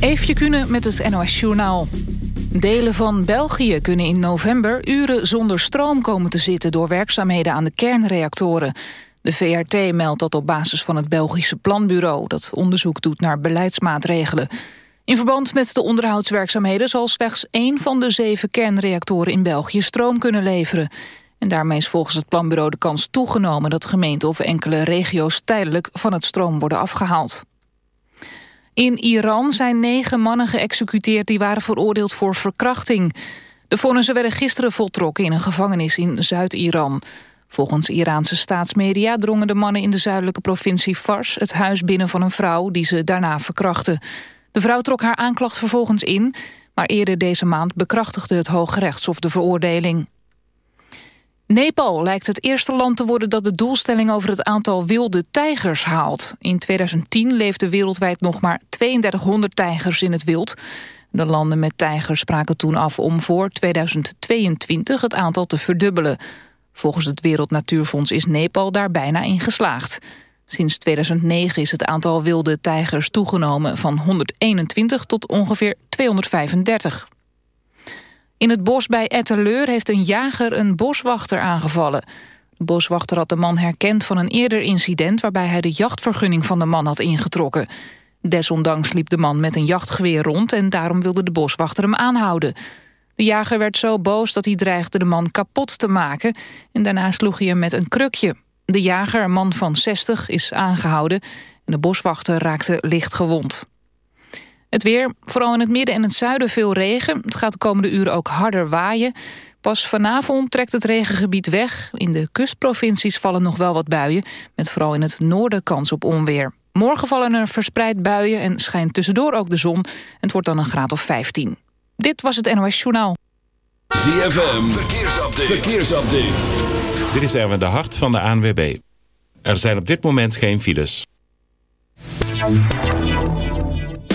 Eefje Kunnen met het NOS Journaal. Delen van België kunnen in november uren zonder stroom komen te zitten... door werkzaamheden aan de kernreactoren. De VRT meldt dat op basis van het Belgische Planbureau... dat onderzoek doet naar beleidsmaatregelen. In verband met de onderhoudswerkzaamheden... zal slechts één van de zeven kernreactoren in België stroom kunnen leveren. En daarmee is volgens het planbureau de kans toegenomen... dat gemeenten of enkele regio's tijdelijk van het stroom worden afgehaald. In Iran zijn negen mannen geëxecuteerd die waren veroordeeld voor verkrachting. De vonnissen werden gisteren voltrokken in een gevangenis in Zuid-Iran. Volgens Iraanse staatsmedia drongen de mannen in de zuidelijke provincie Fars... het huis binnen van een vrouw die ze daarna verkrachten. De vrouw trok haar aanklacht vervolgens in... maar eerder deze maand bekrachtigde het Hoge Rechtshof de veroordeling. Nepal lijkt het eerste land te worden dat de doelstelling over het aantal wilde tijgers haalt. In 2010 leefden wereldwijd nog maar 3200 tijgers in het wild. De landen met tijgers spraken toen af om voor 2022 het aantal te verdubbelen. Volgens het Wereld Natuurfonds is Nepal daar bijna in geslaagd. Sinds 2009 is het aantal wilde tijgers toegenomen van 121 tot ongeveer 235. In het bos bij Etteleur heeft een jager een boswachter aangevallen. De boswachter had de man herkend van een eerder incident... waarbij hij de jachtvergunning van de man had ingetrokken. Desondanks liep de man met een jachtgeweer rond... en daarom wilde de boswachter hem aanhouden. De jager werd zo boos dat hij dreigde de man kapot te maken... en daarna sloeg hij hem met een krukje. De jager, een man van 60, is aangehouden... en de boswachter raakte licht gewond. Het weer, vooral in het midden en het zuiden veel regen. Het gaat de komende uren ook harder waaien. Pas vanavond trekt het regengebied weg. In de kustprovincies vallen nog wel wat buien... met vooral in het noorden kans op onweer. Morgen vallen er verspreid buien en schijnt tussendoor ook de zon. Het wordt dan een graad of 15. Dit was het NOS Journaal. ZFM, verkeersupdate. verkeersupdate. Dit is Erwin de Hart van de ANWB. Er zijn op dit moment geen files.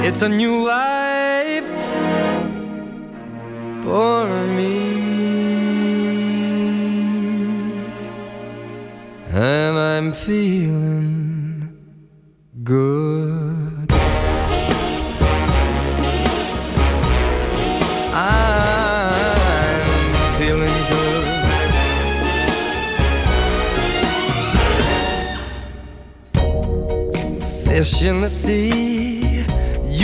It's a new life for me. And I'm feeling good. I'm feeling good. Fish in the sea,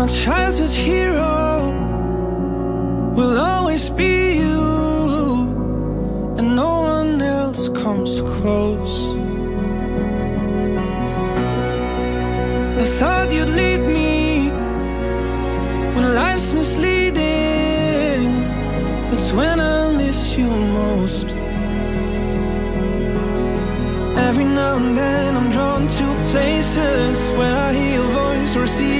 my childhood hero will always be you, and no one else comes close. I thought you'd lead me when life's misleading. That's when I miss you most. Every now and then I'm drawn to places where I hear your voice or see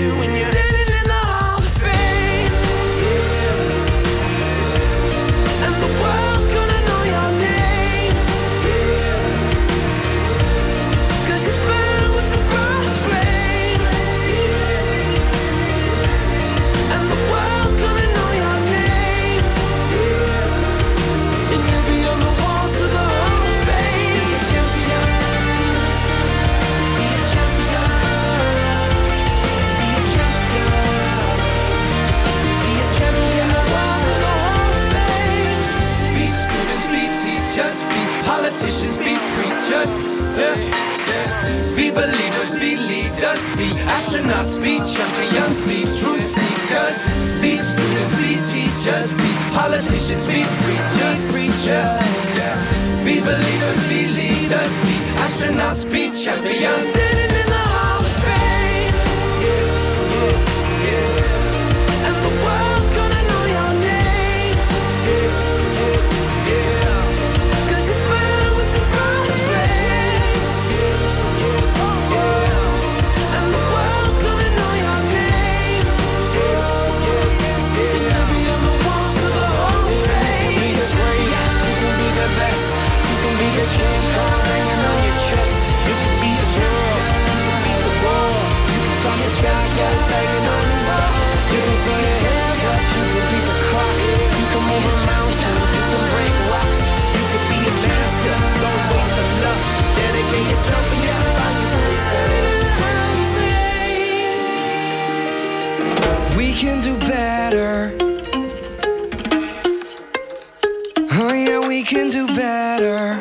we can do better.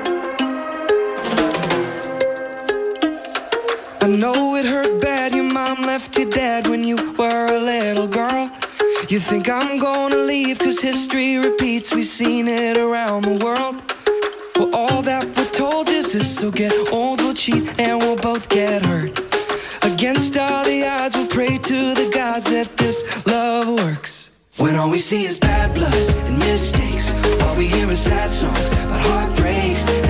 I know it hurt bad. Your mom left you dead when you were a little girl. You think I'm gonna leave cause history repeats. We've seen it around the world. Well, all that we're told is this. So get old, we'll cheat, and we'll both get hurt. Against all the odds, we'll pray to the gods that this love works. When all we see is bad blood and mistakes, we hear is sad songs about heartbreaks.